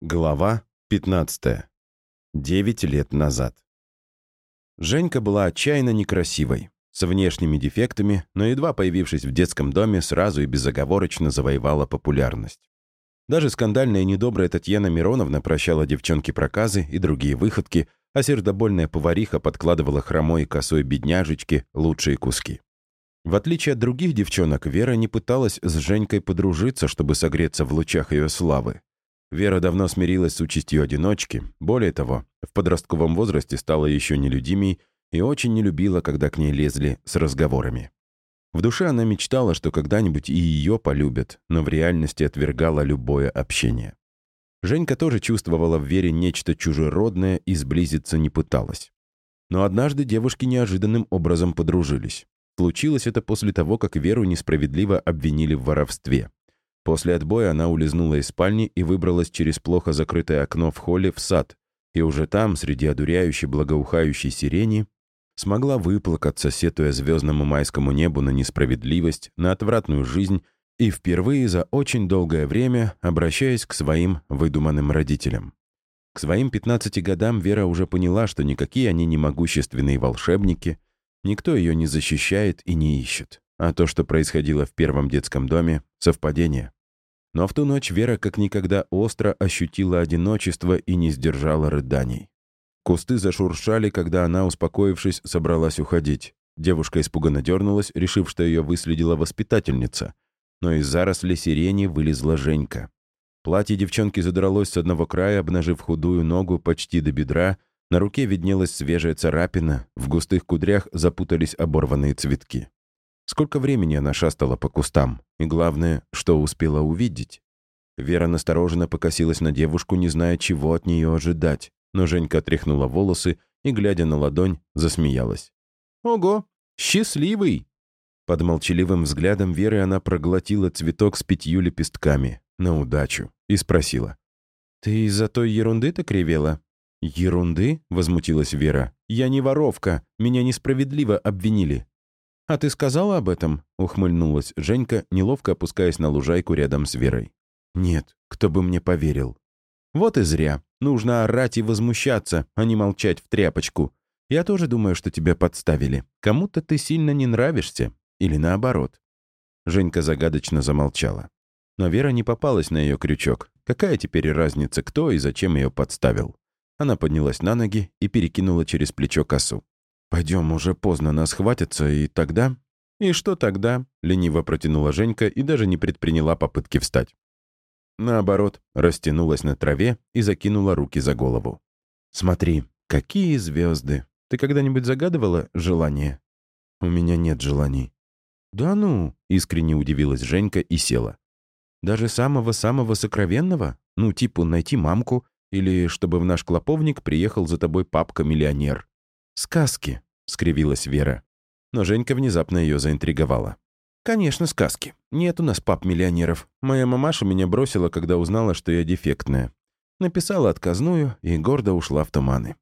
Глава 15. Девять лет назад. Женька была отчаянно некрасивой, с внешними дефектами, но едва появившись в детском доме, сразу и безоговорочно завоевала популярность. Даже скандальная и недобрая Татьяна Мироновна прощала девчонке проказы и другие выходки, а сердобольная повариха подкладывала хромой и косой бедняжечке лучшие куски. В отличие от других девчонок, Вера не пыталась с Женькой подружиться, чтобы согреться в лучах ее славы. Вера давно смирилась с участью одиночки. Более того, в подростковом возрасте стала еще нелюдимей и очень не любила, когда к ней лезли с разговорами. В душе она мечтала, что когда-нибудь и ее полюбят, но в реальности отвергала любое общение. Женька тоже чувствовала в Вере нечто чужеродное и сблизиться не пыталась. Но однажды девушки неожиданным образом подружились. Случилось это после того, как Веру несправедливо обвинили в воровстве. После отбоя она улизнула из спальни и выбралась через плохо закрытое окно в холле в сад, и уже там, среди одуряющей благоухающей сирени, смогла выплакаться, сетуя звездному майскому небу на несправедливость, на отвратную жизнь и впервые за очень долгое время обращаясь к своим выдуманным родителям. К своим 15 годам Вера уже поняла, что никакие они не могущественные волшебники, никто ее не защищает и не ищет, а то, что происходило в первом детском доме — совпадение. Но в ту ночь Вера как никогда остро ощутила одиночество и не сдержала рыданий. Кусты зашуршали, когда она, успокоившись, собралась уходить. Девушка испуганно дернулась, решив, что ее выследила воспитательница. Но из заросли сирени вылезла Женька. Платье девчонки задралось с одного края, обнажив худую ногу почти до бедра, на руке виднелась свежая царапина, в густых кудрях запутались оборванные цветки. Сколько времени она шастала по кустам, и главное, что успела увидеть. Вера настороженно покосилась на девушку, не зная, чего от нее ожидать, но Женька отряхнула волосы и, глядя на ладонь, засмеялась. «Ого, счастливый!» Под молчаливым взглядом Веры она проглотила цветок с пятью лепестками на удачу и спросила. «Ты из-за той ерунды-то кривела?» «Ерунды?» — возмутилась Вера. «Я не воровка. Меня несправедливо обвинили. «А ты сказала об этом?» — ухмыльнулась Женька, неловко опускаясь на лужайку рядом с Верой. «Нет, кто бы мне поверил». «Вот и зря. Нужно орать и возмущаться, а не молчать в тряпочку. Я тоже думаю, что тебя подставили. Кому-то ты сильно не нравишься. Или наоборот». Женька загадочно замолчала. Но Вера не попалась на ее крючок. Какая теперь разница, кто и зачем ее подставил? Она поднялась на ноги и перекинула через плечо косу. «Пойдем, уже поздно, нас хватится, и тогда...» «И что тогда?» — лениво протянула Женька и даже не предприняла попытки встать. Наоборот, растянулась на траве и закинула руки за голову. «Смотри, какие звезды! Ты когда-нибудь загадывала желание?» «У меня нет желаний». «Да ну!» — искренне удивилась Женька и села. «Даже самого-самого сокровенного? Ну, типа найти мамку или чтобы в наш клоповник приехал за тобой папка-миллионер?» «Сказки», — скривилась Вера. Но Женька внезапно ее заинтриговала. «Конечно, сказки. Нет у нас пап-миллионеров. Моя мамаша меня бросила, когда узнала, что я дефектная. Написала отказную и гордо ушла в туманы.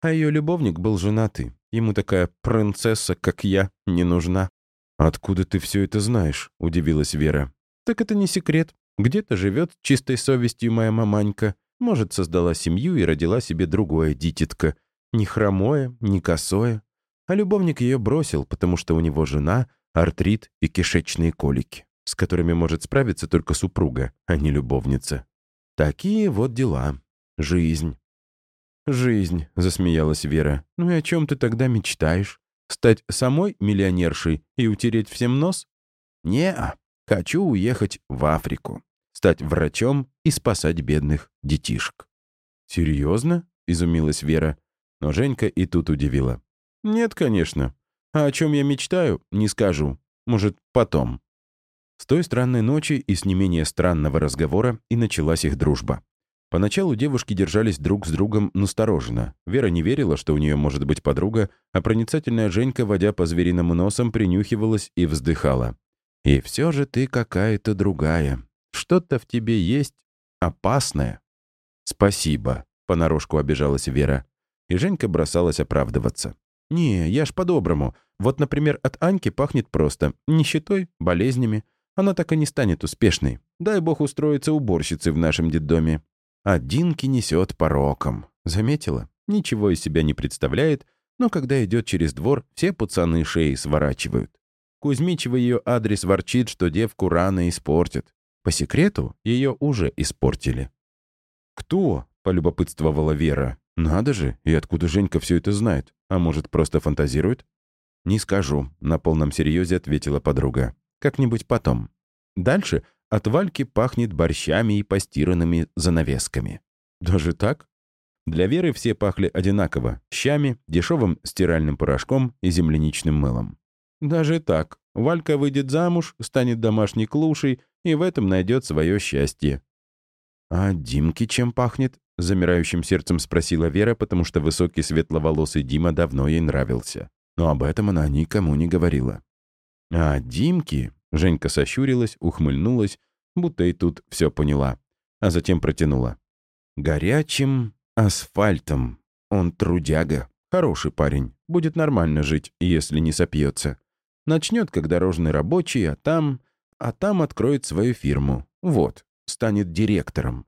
А ее любовник был женатый. Ему такая принцесса, как я, не нужна». «Откуда ты все это знаешь?» — удивилась Вера. «Так это не секрет. Где-то живет чистой совестью моя маманька. Может, создала семью и родила себе другое дитятко. Ни хромое, ни косое. А любовник ее бросил, потому что у него жена, артрит и кишечные колики, с которыми может справиться только супруга, а не любовница. Такие вот дела. Жизнь. «Жизнь», — засмеялась Вера. «Ну и о чем ты тогда мечтаешь? Стать самой миллионершей и утереть всем нос?» «Не-а. Хочу уехать в Африку, стать врачом и спасать бедных детишек». «Серьезно?» — изумилась Вера. Но Женька и тут удивила. «Нет, конечно. А о чем я мечтаю, не скажу. Может, потом». С той странной ночи и с не менее странного разговора и началась их дружба. Поначалу девушки держались друг с другом настороженно. Вера не верила, что у нее может быть подруга, а проницательная Женька, водя по звериному носом, принюхивалась и вздыхала. «И все же ты какая-то другая. Что-то в тебе есть опасное». «Спасибо», — понарошку обижалась Вера. И Женька бросалась оправдываться. «Не, я ж по-доброму. Вот, например, от Аньки пахнет просто. Нищетой, болезнями. Она так и не станет успешной. Дай бог устроиться уборщицей в нашем детдоме». а Динки несет пороком. Заметила? Ничего из себя не представляет, но когда идет через двор, все пацаны шеи сворачивают. Кузьмичева ее адрес ворчит, что девку рано испортят. По секрету, ее уже испортили. «Кто?» — полюбопытствовала Вера. «Надо же, и откуда Женька все это знает? А может, просто фантазирует?» «Не скажу», — на полном серьезе ответила подруга. «Как-нибудь потом. Дальше от Вальки пахнет борщами и постиранными занавесками». «Даже так?» Для Веры все пахли одинаково — щами, дешевым стиральным порошком и земляничным мылом. Даже так. Валька выйдет замуж, станет домашней клушей и в этом найдет свое счастье. «А Димке чем пахнет?» — замирающим сердцем спросила Вера, потому что высокий светловолосый Дима давно ей нравился. Но об этом она никому не говорила. «А Димки?» — Женька сощурилась, ухмыльнулась, будто и тут все поняла, а затем протянула. «Горячим асфальтом. Он трудяга, хороший парень, будет нормально жить, если не сопьется. Начнет как дорожный рабочий, а там... А там откроет свою фирму. Вот, станет директором.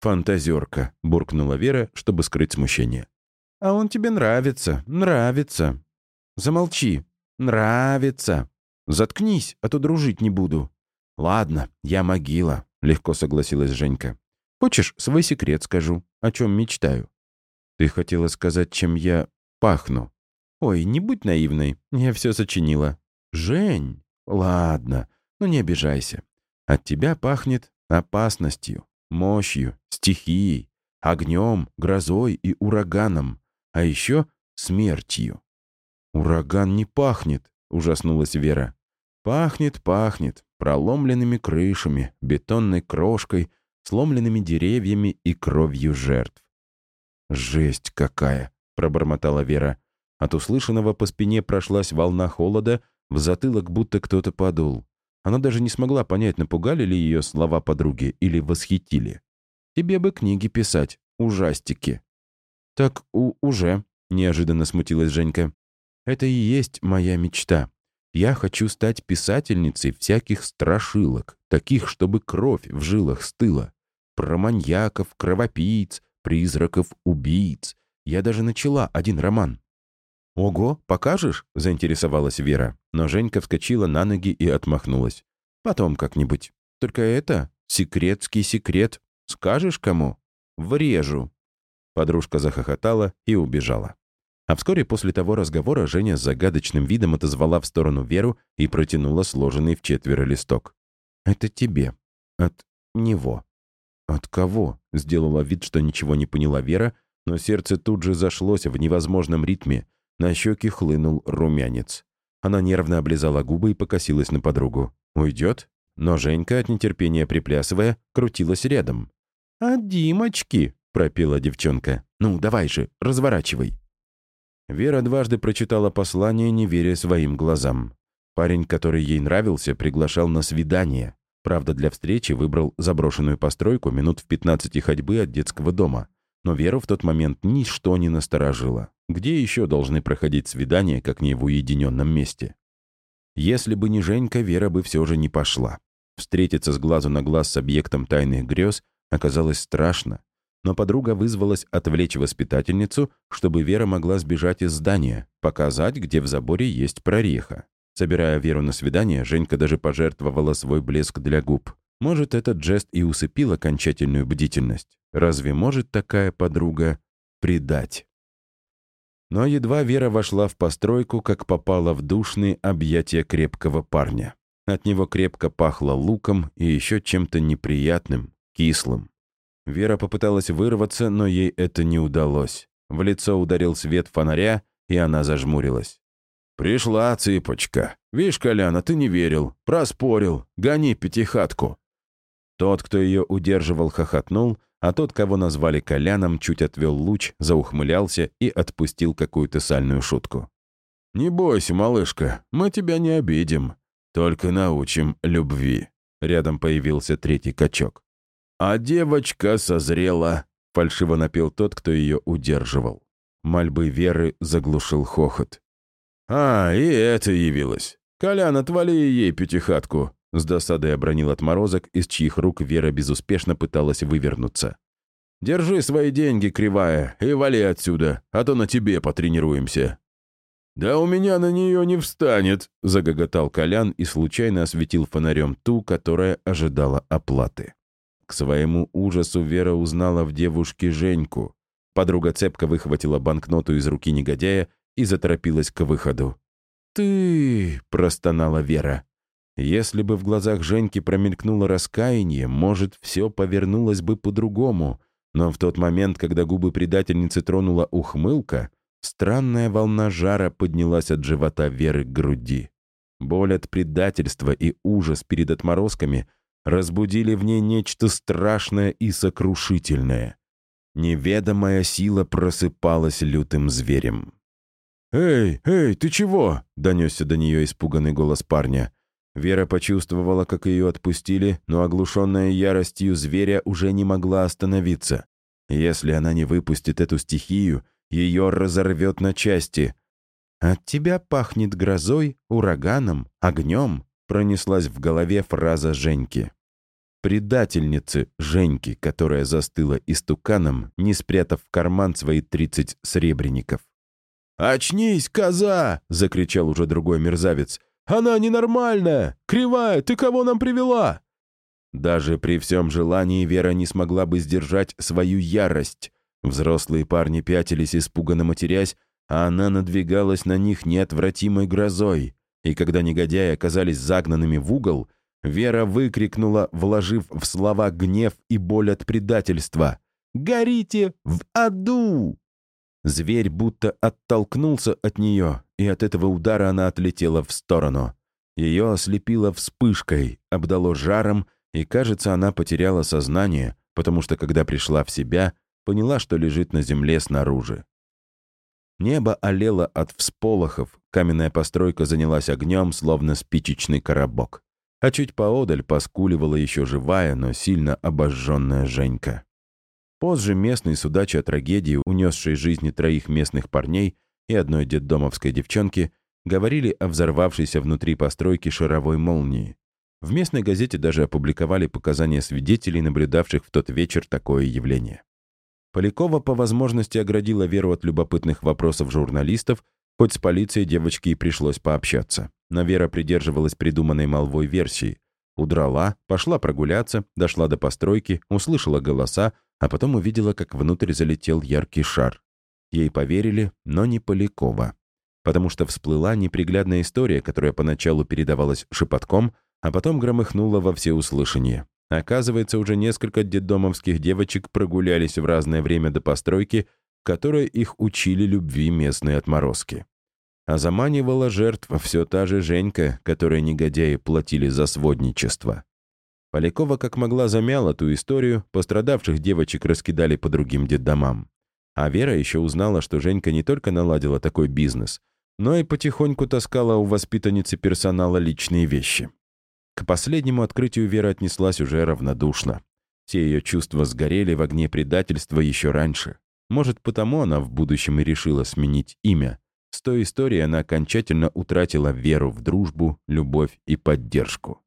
«Фантазерка», — буркнула Вера, чтобы скрыть смущение. «А он тебе нравится, нравится». «Замолчи. Нравится. Заткнись, а то дружить не буду». «Ладно, я могила», — легко согласилась Женька. «Хочешь, свой секрет скажу, о чем мечтаю?» «Ты хотела сказать, чем я пахну?» «Ой, не будь наивной, я все сочинила». «Жень, ладно, ну не обижайся. От тебя пахнет опасностью, мощью, стихией, огнем, грозой и ураганом, а еще смертью». «Ураган не пахнет», — ужаснулась Вера. «Пахнет, пахнет, проломленными крышами, бетонной крошкой, сломленными деревьями и кровью жертв». «Жесть какая!» — пробормотала Вера. От услышанного по спине прошлась волна холода, в затылок будто кто-то подул. Она даже не смогла понять, напугали ли ее слова подруги или восхитили. «Тебе бы книги писать, ужастики». «Так у уже», — неожиданно смутилась Женька. «Это и есть моя мечта. Я хочу стать писательницей всяких страшилок, таких, чтобы кровь в жилах стыла. Про маньяков, кровопийц, призраков, убийц. Я даже начала один роман. «Ого, покажешь?» — заинтересовалась Вера. Но Женька вскочила на ноги и отмахнулась. «Потом как-нибудь. Только это секретский секрет. Скажешь кому? Врежу». Подружка захохотала и убежала. А вскоре после того разговора Женя с загадочным видом отозвала в сторону Веру и протянула сложенный в четверо листок. «Это тебе. От него». «От кого?» — сделала вид, что ничего не поняла Вера, но сердце тут же зашлось в невозможном ритме, на щеки хлынул румянец. Она нервно облизала губы и покосилась на подругу. «Уйдет?» Но Женька, от нетерпения приплясывая, крутилась рядом. «А Димочки!» — пропела девчонка. «Ну, давай же, разворачивай!» Вера дважды прочитала послание, не веря своим глазам. Парень, который ей нравился, приглашал на свидание. Правда, для встречи выбрал заброшенную постройку минут в 15 ходьбы от детского дома. Но Веру в тот момент ничто не насторожило. Где еще должны проходить свидания, как не в уединенном месте? Если бы не Женька, Вера бы все же не пошла. Встретиться с глазу на глаз с объектом тайных грез оказалось страшно, но подруга вызвалась отвлечь воспитательницу, чтобы Вера могла сбежать из здания, показать, где в заборе есть прореха. Собирая Веру на свидание, Женька даже пожертвовала свой блеск для губ. Может, этот жест и усыпил окончательную бдительность. Разве может такая подруга предать? Но едва Вера вошла в постройку, как попала в душные объятия крепкого парня. От него крепко пахло луком и еще чем-то неприятным, кислым. Вера попыталась вырваться, но ей это не удалось. В лицо ударил свет фонаря, и она зажмурилась. «Пришла цыпочка. Вишь, Коляна, ты не верил, проспорил. Гони пятихатку». Тот, кто ее удерживал, хохотнул, а тот, кого назвали Коляном, чуть отвел луч, заухмылялся и отпустил какую-то сальную шутку. «Не бойся, малышка, мы тебя не обидим, только научим любви». Рядом появился третий качок. «А девочка созрела», — фальшиво напел тот, кто ее удерживал. Мольбы Веры заглушил хохот. «А, и это явилось. Колян, отвали ей пятихатку. С досадой обронил отморозок, из чьих рук Вера безуспешно пыталась вывернуться. Держи свои деньги, кривая, и вали отсюда, а то на тебе потренируемся». «Да у меня на нее не встанет», — загоготал Колян и случайно осветил фонарем ту, которая ожидала оплаты. К своему ужасу Вера узнала в девушке Женьку. Подруга цепко выхватила банкноту из руки негодяя и заторопилась к выходу. «Ты...» — простонала Вера. Если бы в глазах Женьки промелькнуло раскаяние, может, все повернулось бы по-другому. Но в тот момент, когда губы предательницы тронула ухмылка, странная волна жара поднялась от живота Веры к груди. Боль от предательства и ужас перед отморозками разбудили в ней нечто страшное и сокрушительное. Неведомая сила просыпалась лютым зверем. «Эй, эй, ты чего?» — донесся до нее испуганный голос парня. Вера почувствовала, как ее отпустили, но оглушенная яростью зверя уже не могла остановиться. Если она не выпустит эту стихию, ее разорвет на части. «От тебя пахнет грозой, ураганом, огнем», пронеслась в голове фраза Женьки. Предательницы Женьки, которая застыла истуканом, не спрятав в карман свои тридцать сребреников. «Очнись, коза!» — закричал уже другой мерзавец. Она ненормальная! Кривая! Ты кого нам привела?» Даже при всем желании Вера не смогла бы сдержать свою ярость. Взрослые парни пятились, испуганно матерясь, а она надвигалась на них неотвратимой грозой. И когда негодяи оказались загнанными в угол, Вера выкрикнула, вложив в слова гнев и боль от предательства. «Горите в аду!» Зверь будто оттолкнулся от нее, и от этого удара она отлетела в сторону. Ее ослепило вспышкой, обдало жаром, и, кажется, она потеряла сознание, потому что, когда пришла в себя, поняла, что лежит на земле снаружи. Небо олело от всполохов, каменная постройка занялась огнем, словно спичечный коробок. А чуть поодаль поскуливала еще живая, но сильно обожженная Женька. Позже местный, судача о трагедии, унесшей жизни троих местных парней и одной детдомовской девчонки, говорили о взорвавшейся внутри постройки шаровой молнии. В местной газете даже опубликовали показания свидетелей, наблюдавших в тот вечер такое явление. Полякова по возможности оградила Веру от любопытных вопросов журналистов, хоть с полицией девочке и пришлось пообщаться. Но Вера придерживалась придуманной молвой версии. Удрала, пошла прогуляться, дошла до постройки, услышала голоса, а потом увидела, как внутрь залетел яркий шар. Ей поверили, но не Полякова. Потому что всплыла неприглядная история, которая поначалу передавалась шепотком, а потом громыхнула во всеуслышание. Оказывается, уже несколько детдомовских девочек прогулялись в разное время до постройки, в которой их учили любви местные отморозки. А заманивала жертв все та же Женька, которой негодяи платили за сводничество. Полякова как могла замяла ту историю, пострадавших девочек раскидали по другим детдомам. А Вера еще узнала, что Женька не только наладила такой бизнес, но и потихоньку таскала у воспитанницы персонала личные вещи. К последнему открытию Вера отнеслась уже равнодушно. Все ее чувства сгорели в огне предательства еще раньше. Может, потому она в будущем и решила сменить имя. С той историей она окончательно утратила веру в дружбу, любовь и поддержку.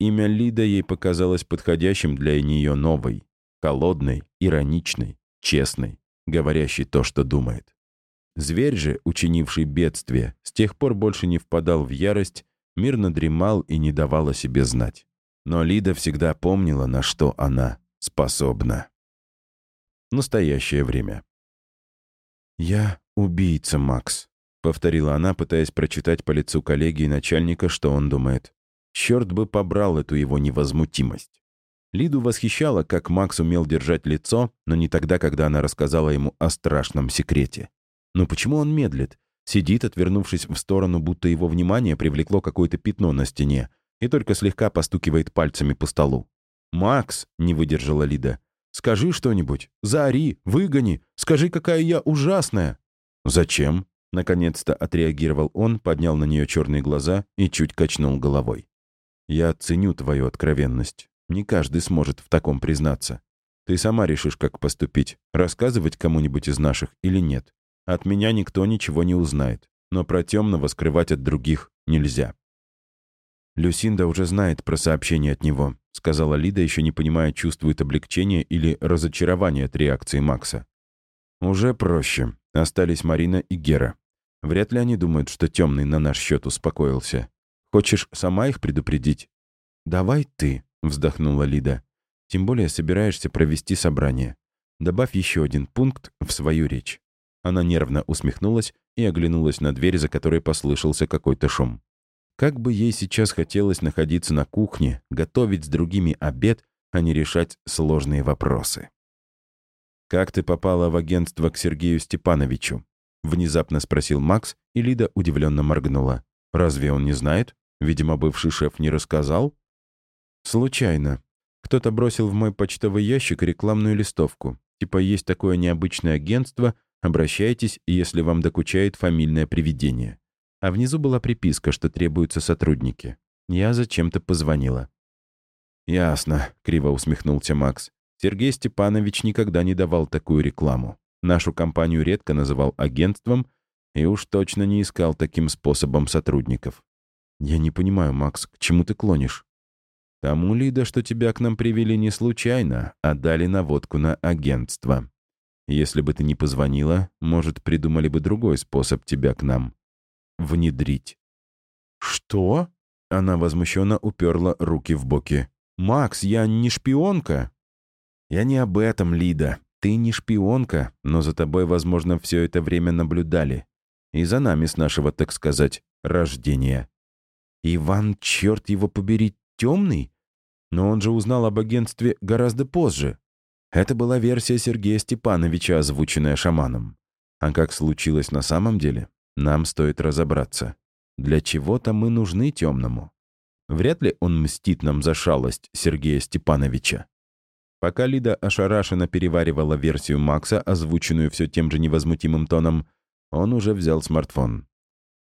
Имя Лида ей показалось подходящим для нее новой, холодной, ироничной, честной, говорящей то, что думает. Зверь же, учинивший бедствие, с тех пор больше не впадал в ярость, мирно дремал и не давал о себе знать. Но Лида всегда помнила, на что она способна. Настоящее время. «Я убийца, Макс», — повторила она, пытаясь прочитать по лицу коллеги и начальника, что он думает. Черт бы побрал эту его невозмутимость. Лиду восхищало, как Макс умел держать лицо, но не тогда, когда она рассказала ему о страшном секрете. Но почему он медлит? Сидит, отвернувшись в сторону, будто его внимание привлекло какое-то пятно на стене, и только слегка постукивает пальцами по столу. «Макс!» — не выдержала Лида. «Скажи что-нибудь. Заори, выгони. Скажи, какая я ужасная!» «Зачем?» — наконец-то отреагировал он, поднял на нее черные глаза и чуть качнул головой. Я ценю твою откровенность. Не каждый сможет в таком признаться. Ты сама решишь, как поступить, рассказывать кому-нибудь из наших или нет. От меня никто ничего не узнает, но про темного скрывать от других нельзя. «Люсинда уже знает про сообщение от него», — сказала Лида, еще не понимая, чувствует облегчение или разочарование от реакции Макса. «Уже проще. Остались Марина и Гера. Вряд ли они думают, что темный на наш счет успокоился. Хочешь сама их предупредить?» «Давай ты», — вздохнула Лида. «Тем более собираешься провести собрание. Добавь еще один пункт в свою речь». Она нервно усмехнулась и оглянулась на дверь, за которой послышался какой-то шум. Как бы ей сейчас хотелось находиться на кухне, готовить с другими обед, а не решать сложные вопросы. «Как ты попала в агентство к Сергею Степановичу?» — внезапно спросил Макс, и Лида удивленно моргнула. «Разве он не знает? Видимо, бывший шеф не рассказал?» «Случайно. Кто-то бросил в мой почтовый ящик рекламную листовку. Типа есть такое необычное агентство, обращайтесь, если вам докучает фамильное привидение а внизу была приписка, что требуются сотрудники. Я зачем-то позвонила. «Ясно», — криво усмехнулся Макс. «Сергей Степанович никогда не давал такую рекламу. Нашу компанию редко называл агентством и уж точно не искал таким способом сотрудников. Я не понимаю, Макс, к чему ты клонишь?» «Тому, Лида, что тебя к нам привели не случайно, а дали наводку на агентство. Если бы ты не позвонила, может, придумали бы другой способ тебя к нам внедрить. «Что?» — она возмущенно уперла руки в боки. «Макс, я не шпионка!» «Я не об этом, Лида. Ты не шпионка, но за тобой, возможно, все это время наблюдали. И за нами с нашего, так сказать, рождения. Иван, черт его побери, темный? Но он же узнал об агентстве гораздо позже. Это была версия Сергея Степановича, озвученная шаманом. А как случилось на самом деле, нам стоит разобраться. Для чего-то мы нужны темному. Вряд ли он мстит нам за шалость Сергея Степановича. Пока Лида ошарашенно переваривала версию Макса, озвученную все тем же невозмутимым тоном, он уже взял смартфон.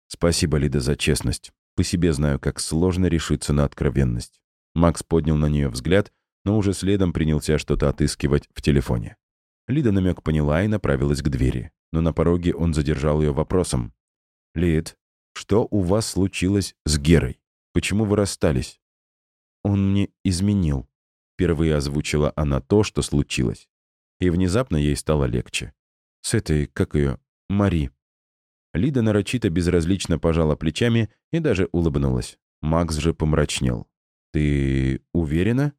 «Спасибо, Лида, за честность. По себе знаю, как сложно решиться на откровенность». Макс поднял на нее взгляд, но уже следом принялся что-то отыскивать в телефоне. Лида намек поняла и направилась к двери. Но на пороге он задержал ее вопросом. «Лид, что у вас случилось с Герой? Почему вы расстались?» «Он мне изменил», — впервые озвучила она то, что случилось. И внезапно ей стало легче. С этой, как ее, Мари. Лида нарочито безразлично пожала плечами и даже улыбнулась. Макс же помрачнел. «Ты уверена?»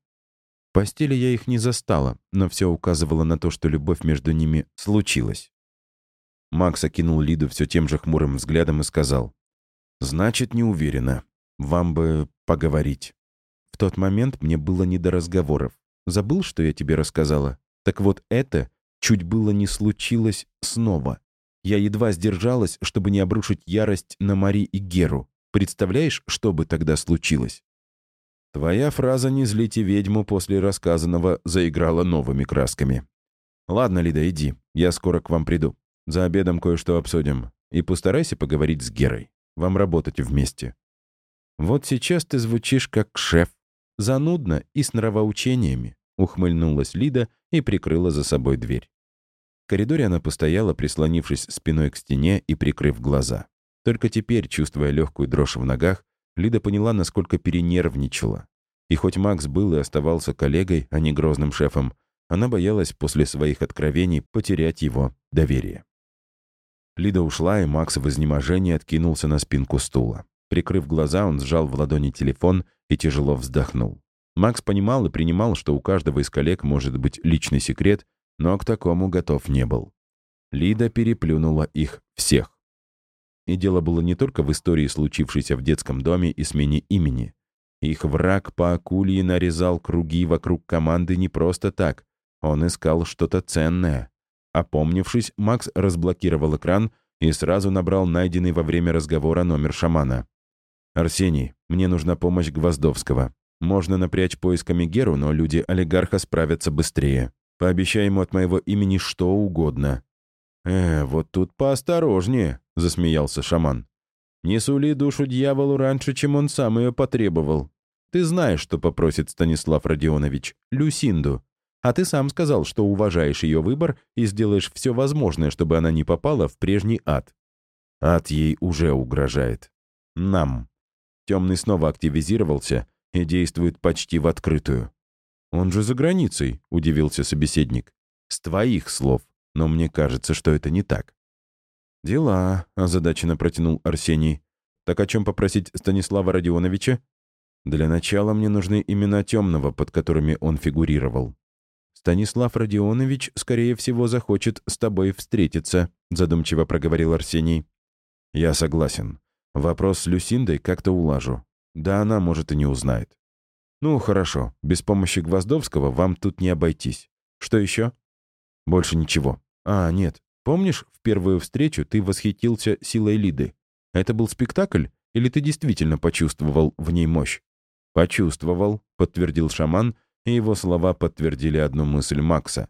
В постели я их не застала, но все указывало на то, что любовь между ними случилась. Макс окинул Лиду все тем же хмурым взглядом и сказал. «Значит, не уверена. Вам бы поговорить. В тот момент мне было не до разговоров. Забыл, что я тебе рассказала? Так вот это чуть было не случилось снова. Я едва сдержалась, чтобы не обрушить ярость на Мари и Геру. Представляешь, что бы тогда случилось?» Твоя фраза «не злите ведьму» после рассказанного заиграла новыми красками. «Ладно, Лида, иди. Я скоро к вам приду. За обедом кое-что обсудим. И постарайся поговорить с Герой. Вам работать вместе. Вот сейчас ты звучишь как шеф. Занудно и с нравоучениями. Ухмыльнулась Лида и прикрыла за собой дверь. Коридоре она постояла, прислонившись спиной к стене и прикрыв глаза. Только теперь, чувствуя легкую дрожь в ногах, Лида поняла, насколько перенервничала. И хоть Макс был и оставался коллегой, а не грозным шефом, она боялась после своих откровений потерять его доверие. Лида ушла, и Макс в изнеможении откинулся на спинку стула. Прикрыв глаза, он сжал в ладони телефон и тяжело вздохнул. Макс понимал и принимал, что у каждого из коллег может быть личный секрет, но к такому готов не был. Лида переплюнула их всех. И дело было не только в истории, случившейся в детском доме и смене имени. Их враг по акулье нарезал круги вокруг команды не просто так. Он искал что-то ценное. Опомнившись, Макс разблокировал экран и сразу набрал найденный во время разговора номер шамана. «Арсений, мне нужна помощь Гвоздовского. Можно напрячь поисками Геру, но люди олигарха справятся быстрее. Пообещай ему от моего имени что угодно». «Э, вот тут поосторожнее», — засмеялся шаман. «Не сули душу дьяволу раньше, чем он сам ее потребовал. Ты знаешь, что попросит Станислав Родионович, Люсинду. А ты сам сказал, что уважаешь ее выбор и сделаешь все возможное, чтобы она не попала в прежний ад. Ад ей уже угрожает. Нам. темный снова активизировался и действует почти в открытую. «Он же за границей», — удивился собеседник. «С твоих слов, но мне кажется, что это не так». «Дела», — озадаченно протянул Арсений. «Так о чем попросить Станислава Родионовича?» «Для начала мне нужны имена темного, под которыми он фигурировал». «Станислав Родионович, скорее всего, захочет с тобой встретиться», — задумчиво проговорил Арсений. «Я согласен. Вопрос с Люсиндой как-то улажу. Да она, может, и не узнает. Ну, хорошо. Без помощи Гвоздовского вам тут не обойтись. Что еще? Больше ничего. А, нет. Помнишь, в первую встречу ты восхитился силой Лиды? Это был спектакль? Или ты действительно почувствовал в ней мощь? Почувствовал, подтвердил шаман, и его слова подтвердили одну мысль Макса.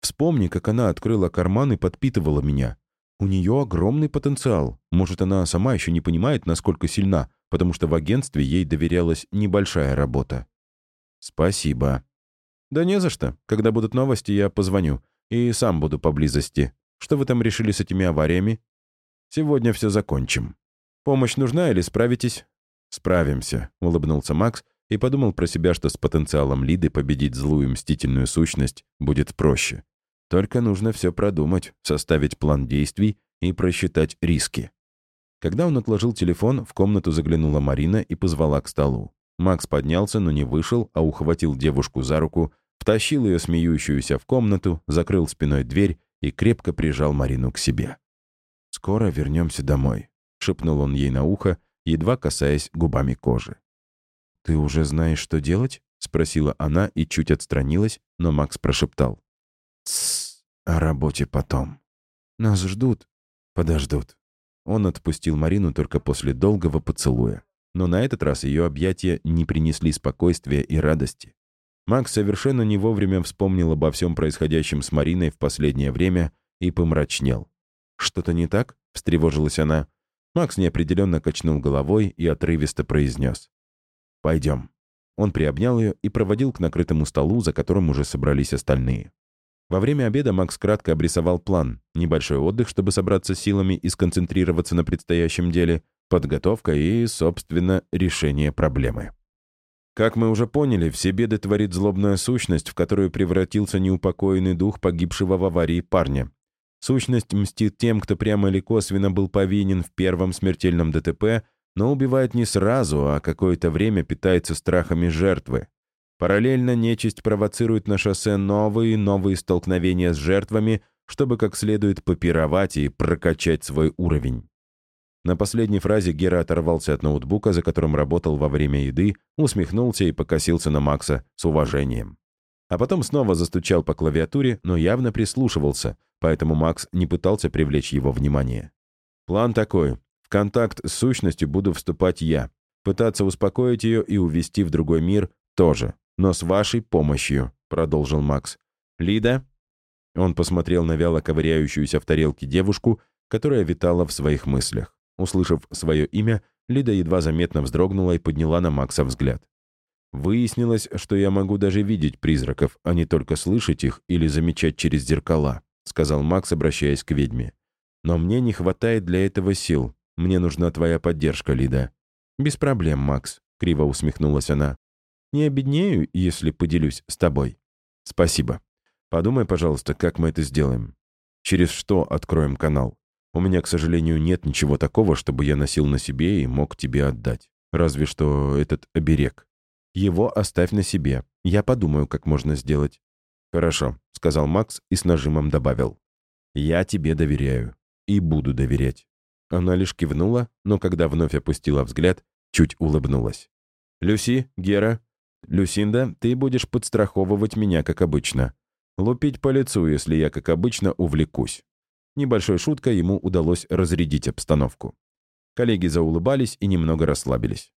Вспомни, как она открыла карман и подпитывала меня. У нее огромный потенциал. Может, она сама еще не понимает, насколько сильна, потому что в агентстве ей доверялась небольшая работа. Спасибо. Да не за что. Когда будут новости, я позвоню. И сам буду поблизости. Что вы там решили с этими авариями? Сегодня все закончим. Помощь нужна или справитесь? Справимся, улыбнулся Макс и подумал про себя, что с потенциалом Лиды победить злую мстительную сущность будет проще. Только нужно все продумать, составить план действий и просчитать риски. Когда он отложил телефон, в комнату заглянула Марина и позвала к столу. Макс поднялся, но не вышел, а ухватил девушку за руку, втащил ее смеющуюся в комнату, закрыл спиной дверь и крепко прижал Марину к себе. «Скоро вернемся домой», — шепнул он ей на ухо, едва касаясь губами кожи. «Ты уже знаешь, что делать?» — спросила она и чуть отстранилась, но Макс прошептал. «Тссс, о работе потом. Нас ждут, подождут». Он отпустил Марину только после долгого поцелуя. Но на этот раз ее объятия не принесли спокойствия и радости. Макс совершенно не вовремя вспомнил обо всем происходящем с Мариной в последнее время и помрачнел. «Что-то не так?» — встревожилась она. Макс неопределенно качнул головой и отрывисто произнес. «Пойдем». Он приобнял ее и проводил к накрытому столу, за которым уже собрались остальные. Во время обеда Макс кратко обрисовал план. Небольшой отдых, чтобы собраться силами и сконцентрироваться на предстоящем деле, подготовка и, собственно, решение проблемы. Как мы уже поняли, все беды творит злобная сущность, в которую превратился неупокоенный дух погибшего в аварии парня. Сущность мстит тем, кто прямо или косвенно был повинен в первом смертельном ДТП, но убивает не сразу, а какое-то время питается страхами жертвы. Параллельно нечисть провоцирует на шоссе новые и новые столкновения с жертвами, чтобы как следует попировать и прокачать свой уровень. На последней фразе Гера оторвался от ноутбука, за которым работал во время еды, усмехнулся и покосился на Макса с уважением. А потом снова застучал по клавиатуре, но явно прислушивался, поэтому Макс не пытался привлечь его внимание. «План такой. В контакт с сущностью буду вступать я. Пытаться успокоить ее и увести в другой мир тоже но с вашей помощью», — продолжил Макс. «Лида?» Он посмотрел на вяло ковыряющуюся в тарелке девушку, которая витала в своих мыслях. Услышав свое имя, Лида едва заметно вздрогнула и подняла на Макса взгляд. «Выяснилось, что я могу даже видеть призраков, а не только слышать их или замечать через зеркала», — сказал Макс, обращаясь к ведьме. «Но мне не хватает для этого сил. Мне нужна твоя поддержка, Лида». «Без проблем, Макс», — криво усмехнулась она. Не обеднею, если поделюсь с тобой. Спасибо. Подумай, пожалуйста, как мы это сделаем. Через что откроем канал? У меня, к сожалению, нет ничего такого, чтобы я носил на себе и мог тебе отдать. Разве что этот оберег. Его оставь на себе. Я подумаю, как можно сделать. Хорошо, сказал Макс и с нажимом добавил. Я тебе доверяю. И буду доверять. Она лишь кивнула, но когда вновь опустила взгляд, чуть улыбнулась. «Люси, Гера, «Люсинда, ты будешь подстраховывать меня, как обычно. Лупить по лицу, если я, как обычно, увлекусь». Небольшой шуткой ему удалось разрядить обстановку. Коллеги заулыбались и немного расслабились.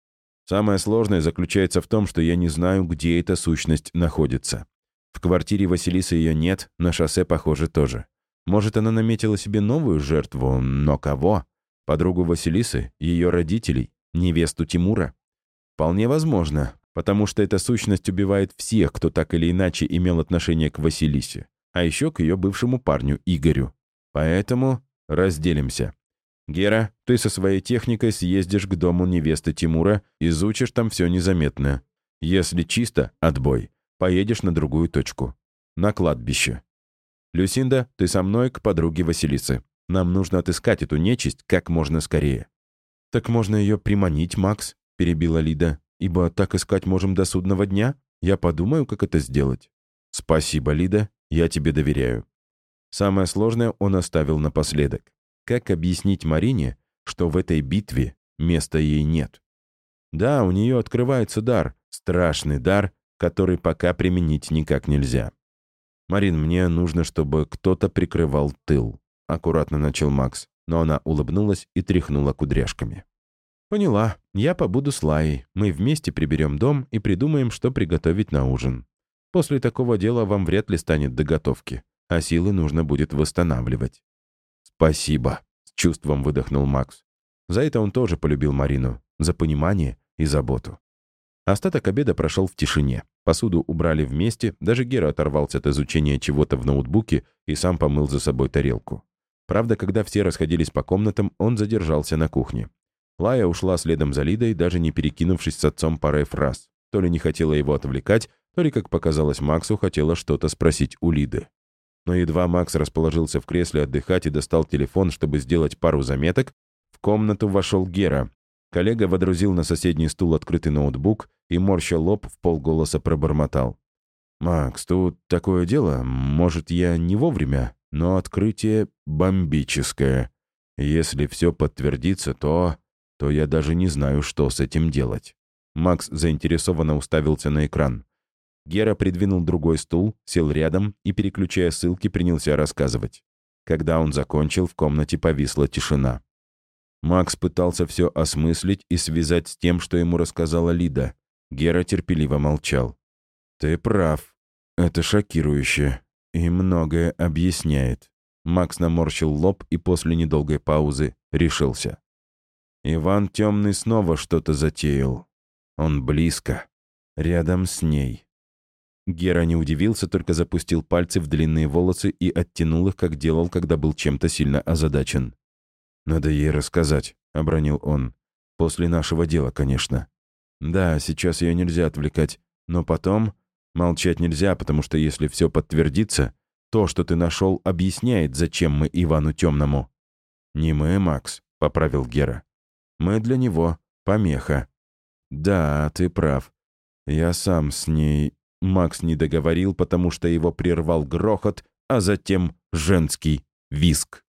Самое сложное заключается в том, что я не знаю, где эта сущность находится. В квартире Василисы ее нет, на шоссе, похоже, тоже. Может, она наметила себе новую жертву, но кого? Подругу Василисы, ее родителей, невесту Тимура? Вполне возможно, потому что эта сущность убивает всех, кто так или иначе имел отношение к Василисе, а еще к ее бывшему парню Игорю. Поэтому разделимся. Гера, ты со своей техникой съездишь к дому невесты Тимура, изучишь там все незаметно. Если чисто, отбой. Поедешь на другую точку. На кладбище. Люсинда, ты со мной к подруге Василисы. Нам нужно отыскать эту нечисть как можно скорее». «Так можно ее приманить, Макс», — перебила Лида. «Ибо так искать можем до судного дня. Я подумаю, как это сделать». «Спасибо, Лида, я тебе доверяю». Самое сложное он оставил напоследок. Как объяснить Марине, что в этой битве места ей нет? Да, у нее открывается дар, страшный дар, который пока применить никак нельзя. «Марин, мне нужно, чтобы кто-то прикрывал тыл», — аккуратно начал Макс, но она улыбнулась и тряхнула кудряшками. «Поняла. Я побуду с Лаей. Мы вместе приберем дом и придумаем, что приготовить на ужин. После такого дела вам вряд ли станет до готовки, а силы нужно будет восстанавливать». «Спасибо», — с чувством выдохнул Макс. За это он тоже полюбил Марину, за понимание и заботу. Остаток обеда прошел в тишине. Посуду убрали вместе, даже Гера оторвался от изучения чего-то в ноутбуке и сам помыл за собой тарелку. Правда, когда все расходились по комнатам, он задержался на кухне. Лая ушла следом за Лидой, даже не перекинувшись с отцом парой фраз. То ли не хотела его отвлекать, то ли, как показалось Максу, хотела что-то спросить у Лиды. Но едва Макс расположился в кресле отдыхать и достал телефон, чтобы сделать пару заметок, в комнату вошел Гера, Коллега водрузил на соседний стул открытый ноутбук и, морща лоб, в полголоса пробормотал. «Макс, тут такое дело. Может, я не вовремя, но открытие бомбическое. Если все подтвердится, то... то я даже не знаю, что с этим делать». Макс заинтересованно уставился на экран. Гера придвинул другой стул, сел рядом и, переключая ссылки, принялся рассказывать. Когда он закончил, в комнате повисла тишина. Макс пытался все осмыслить и связать с тем, что ему рассказала Лида. Гера терпеливо молчал. «Ты прав. Это шокирующе. И многое объясняет». Макс наморщил лоб и после недолгой паузы решился. Иван Темный снова что-то затеял. Он близко. Рядом с ней. Гера не удивился, только запустил пальцы в длинные волосы и оттянул их, как делал, когда был чем-то сильно озадачен. «Надо ей рассказать», — обронил он. «После нашего дела, конечно. Да, сейчас ее нельзя отвлекать, но потом... Молчать нельзя, потому что если все подтвердится, то, что ты нашел, объясняет, зачем мы Ивану Темному». «Не мы, Макс», — поправил Гера. «Мы для него помеха». «Да, ты прав. Я сам с ней...» Макс не договорил, потому что его прервал грохот, а затем женский виск.